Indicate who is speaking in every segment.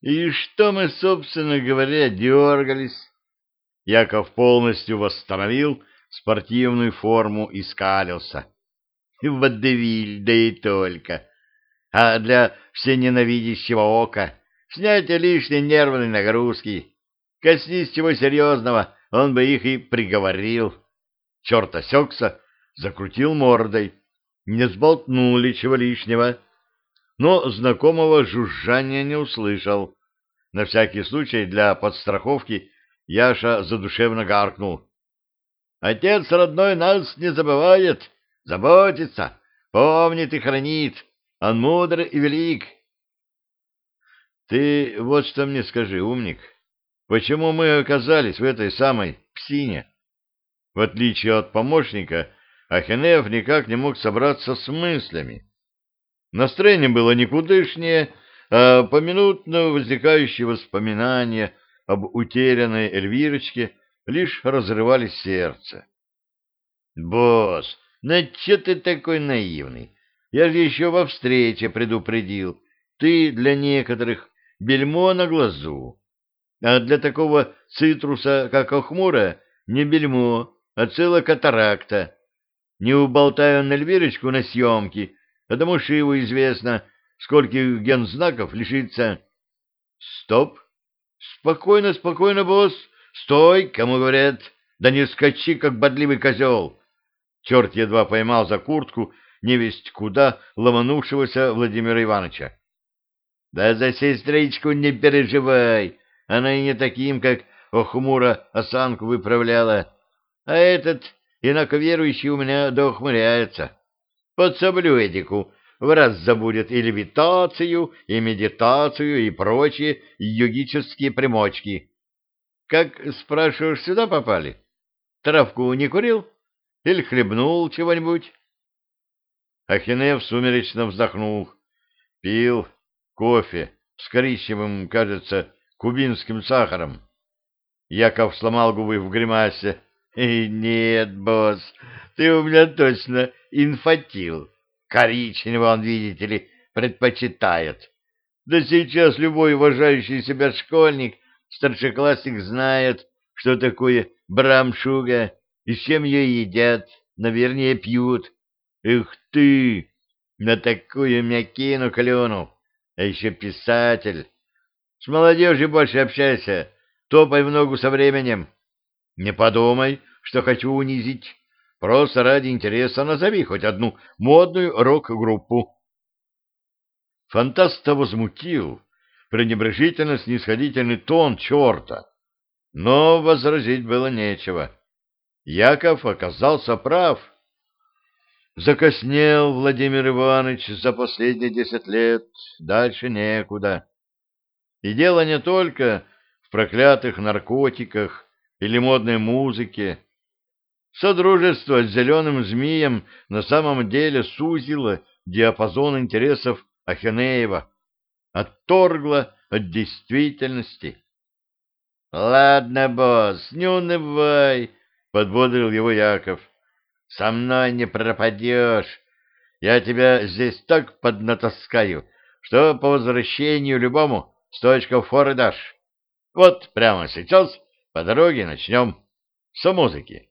Speaker 1: И что мы, собственно говоря, дергались? Яков полностью восстановил спортивную форму и скалился. Водевиль, да и только. А для всененавидящего ока снятие лишней нервной нагрузки. Коснись чего серьезного, он бы их и приговорил. Черт осекся, закрутил мордой. Не сболтнули чего лишнего. Но знакомого жужжания не услышал. На всякий случай для подстраховки Яша задушевно гаркнул. «Отец родной нас не забывает, заботится, помнит и хранит. Он мудр и велик». «Ты вот что мне скажи, умник, почему мы оказались в этой самой псине?» В отличие от помощника, Ахенеев никак не мог собраться с мыслями. Настроение было никудышнее, а поминутно возникающие воспоминания об утерянной Эльвирочке лишь разрывали сердце. «Босс, ну че ты такой наивный? Я же еще во встрече предупредил. Ты для некоторых бельмо на глазу, а для такого цитруса, как охмура, не бельмо, а целая катаракта. Не уболтаю на Эльвирочку на съемки, потому его известно, скольких гензнаков лишится. Стоп! Спокойно, спокойно, босс! Стой, кому говорят! Да не скачи, как бодливый козел! Черт едва поймал за куртку невесть куда ломанувшегося Владимира Ивановича. Да за сестричку не переживай, она и не таким, как охмуро осанку выправляла, а этот инаковерующий у меня доухмыряется. Подсоблю Эдику, в раз забудет и левитацию, и медитацию, и прочие йогические примочки. Как, спрашиваешь, сюда попали? Травку не курил? Или хлебнул чего-нибудь? Ахинеев сумеречно вздохнул. Пил кофе с коричневым, кажется, кубинским сахаром. Яков сломал губы в гримасе. «Нет, босс, ты у меня точно инфатил. Коричневый он, видите ли, предпочитает. Да сейчас любой уважающий себя школьник, старшеклассник знает, что такое брамшуга и с чем ее едят, наверное, пьют. Эх ты, на такую мякину клену, а еще писатель. С молодежью больше общайся, топай в ногу со временем. Не подумай, что хочу унизить. Просто ради интереса назови хоть одну модную рок-группу. Фантаста возмутил пренебрежительно-снисходительный тон черта, но возразить было нечего. Яков оказался прав. Закоснел Владимир Иванович за последние десять лет, дальше некуда. И дело не только в проклятых наркотиках или модной музыке, Содружество с зеленым змеем на самом деле сузило диапазон интересов Ахенеева, отторгло от действительности. — Ладно, босс, не унывай, — подбодрил его Яков. — Со мной не пропадешь. Я тебя здесь так поднатаскаю, что по возвращению любому сточку форы дашь. Вот прямо сейчас по дороге начнем. С музыки.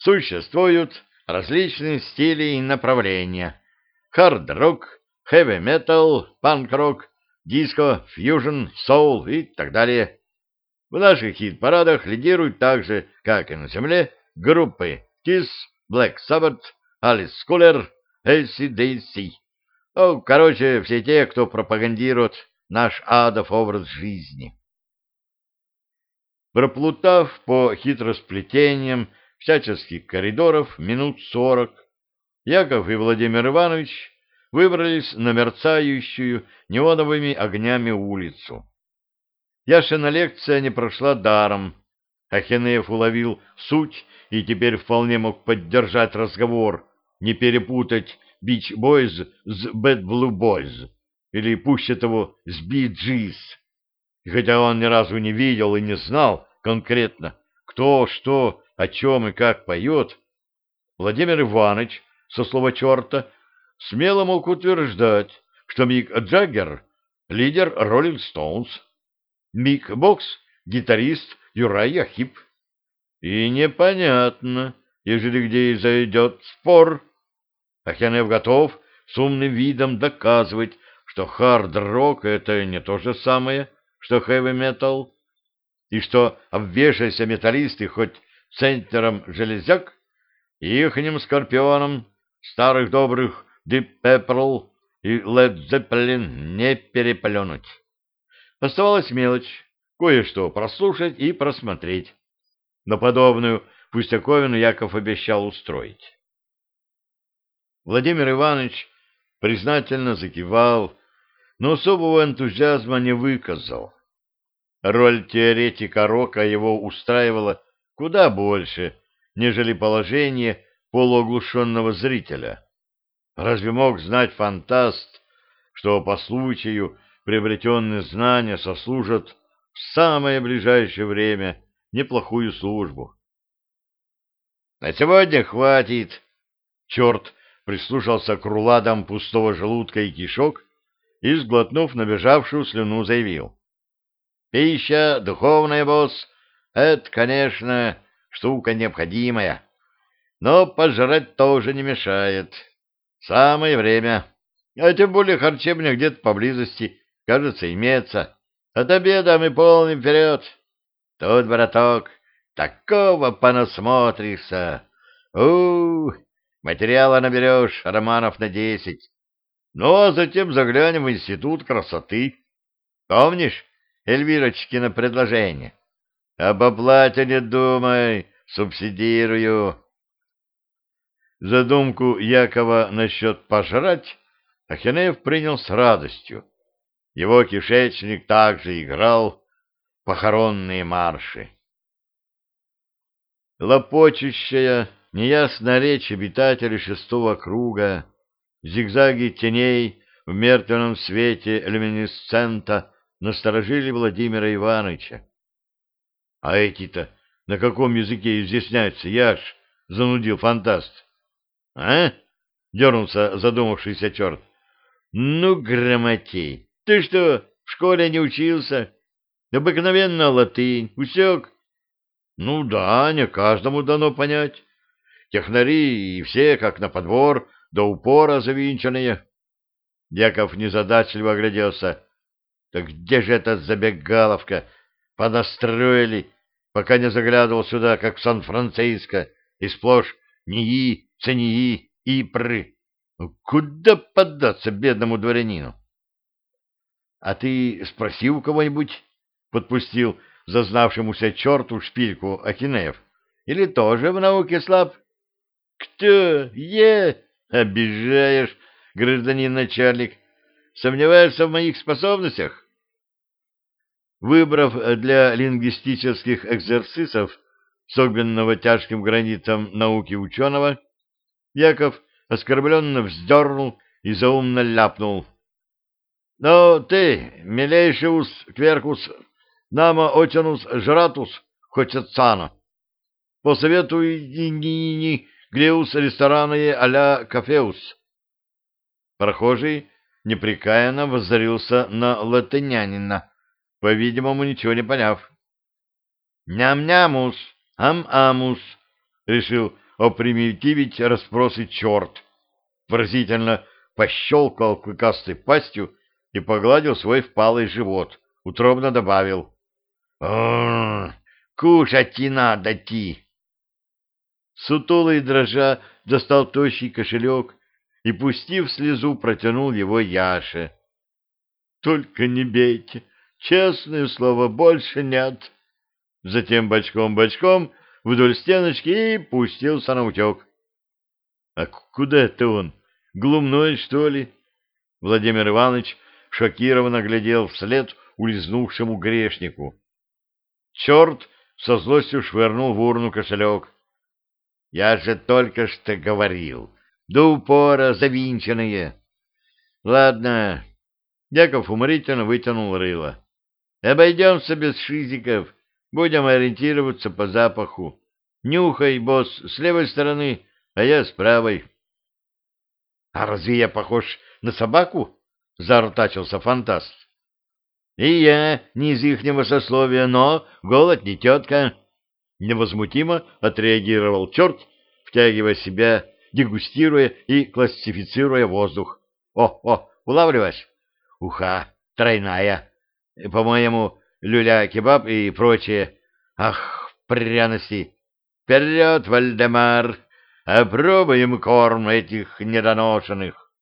Speaker 1: Существуют различные стили и направления. Хард-рок, хэви-метал, панк-рок, диско, фьюжн, соул и так далее. В наших хит-парадах лидируют также, как и на земле, группы Kiss, Black Sabbath, Alice Cooler, ACDC. Ну, короче, все те, кто пропагандирует наш адов образ жизни. Проплутав по хитросплетениям всяческих коридоров минут сорок, Яков и Владимир Иванович выбрались на мерцающую неоновыми огнями улицу. Яшина лекция не прошла даром. Ахенеев уловил суть и теперь вполне мог поддержать разговор, не перепутать Бич Бойз с Бэд Бойз Блю или, пуще того, с Би Джиз. И хотя он ни разу не видел и не знал конкретно, кто, что о чем и как поет, Владимир Иванович, со слова черта, смело мог утверждать, что Мик Джаггер лидер Роллинг Стоунс, Мик Бокс, гитарист Юрай Яхип. И непонятно, ежели где и зайдет спор. Ахенев готов с умным видом доказывать, что хард-рок — это не то же самое, что хэви-метал, и что обвешайся металлисты хоть центром железяк, ихним скорпионом старых добрых Deep Purple и Led Zeppelin не переплюнуть. Оставалась мелочь, кое-что прослушать и просмотреть. Но подобную пустяковину Яков обещал устроить. Владимир Иванович признательно закивал, но особого энтузиазма не выказал. Роль теоретика рока его устраивала куда больше, нежели положение полуоглушенного зрителя. Разве мог знать фантаст, что по случаю приобретенные знания сослужат в самое ближайшее время неплохую службу? — На сегодня хватит. Черт прислушался к руладам пустого желудка и кишок и, сглотнув набежавшую слюну, заявил. — Пища, духовная, босс, это, конечно, штука необходимая, но пожрать тоже не мешает. Самое время. А тем более харчевня где-то поблизости, кажется, имеется. От обеда мы полным вперед. Тут, браток, такого понасмотришься. у, материала наберешь романов на десять. Ну, а затем заглянем в Институт красоты. Помнишь Эльвирочкино предложение? Об оплате не думай, субсидирую. Задумку Якова насчет пожрать Ахинеев принял с радостью. Его кишечник также играл похоронные марши. Лопочущая, неясная речь обитателей шестого круга, зигзаги теней в мертвенном свете люминесцента насторожили Владимира Ивановича. — А эти-то на каком языке изъясняются, Яш? — занудил фантаст. — А? — дернулся задумавшийся черт. — Ну, грамотей, ты что, в школе не учился? Обыкновенно латынь, усек? — Ну да, не каждому дано понять. Технари и все, как на подбор, до упора завинченные. Яков незадачливо огляделся. — Так где же эта забегаловка? — Понастроили, пока не заглядывал сюда, как в Сан-Франциско, и сплошь НИИ, ЦНИИ, ИПРы. Ну, куда поддаться бедному дворянину? — А ты спроси у кого-нибудь, — подпустил зазнавшемуся черту шпильку Ахинеев. — Или тоже в науке слаб? — Кто? Е? Обижаешь, гражданин начальник. Сомневаешься в моих способностях? Выбрав для лингвистических экзерсисов согбенного тяжким границам науки ученого, Яков оскорбленно вздернул и заумно ляпнул. — Ну, ты, милейшиус кверкус, нама отянус жратус, хочется Посоветуй ни-ни-ни, греус рестораны а-ля кафеус. Прохожий непрекаянно воззрился на латынянина, по-видимому, ничего не поняв. «Ням-нямус, ам-амус», — решил опримитивить расспросы черт. Выразительно пощелкал клыкастой пастью и погладил свой впалый живот, утробно добавил. кушать и надо ти!» Сутулый дрожа достал тощий кошелек и, пустив слезу, протянул его Яше. — Только не бейте, Честное слово, больше нет. Затем бочком-бочком вдоль стеночки и пустился на утек. — А куда это он? Глумной, что ли? Владимир Иванович шокированно глядел вслед улизнувшему грешнику. Черт со злостью швырнул в урну кошелек. — Я же только что говорил, до упора завинченные. — Ладно. Яков уморительно вытянул рыло. Обойдемся без шизиков, будем ориентироваться по запаху. Нюхай, босс, с левой стороны, а я с правой. — А разве я похож на собаку? — заортачился фантаст. И я не из ихнего сословия, но голод не тетка. Невозмутимо отреагировал черт, втягивая себя, дегустируя и классифицируя воздух. О, о, улавливаешь? Уха, тройная. По-моему, люля-кебаб и прочее. Ах, пряности! Вперед, Вальдемар! Опробуем корм этих недоношенных.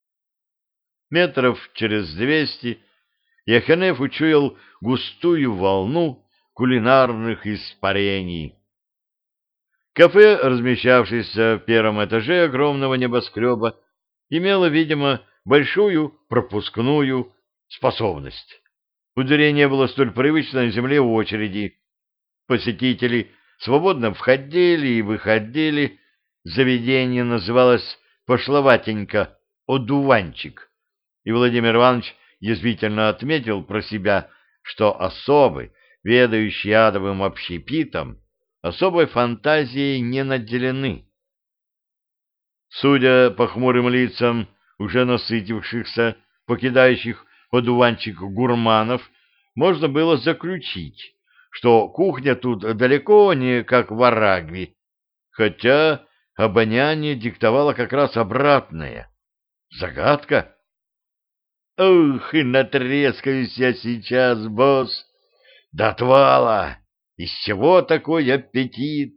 Speaker 1: Метров через двести Яханев учуял густую волну кулинарных испарений. Кафе, размещавшееся в первом этаже огромного небоскреба, имело, видимо, большую пропускную способность. Дверей не было столь привычной земле очереди. Посетители свободно входили и выходили. Заведение называлось пошловатенько «Одуванчик». И Владимир Иванович язвительно отметил про себя, что особы, ведающие адовым общепитом, особой фантазией не наделены. Судя по хмурым лицам уже насытившихся, покидающих одуванчик гурманов, можно было заключить, что кухня тут далеко не как в Арагви, хотя обоняние диктовало как раз обратное. Загадка. Ух, и натрескаюсь я сейчас, босс! До отвала! Из чего такой аппетит?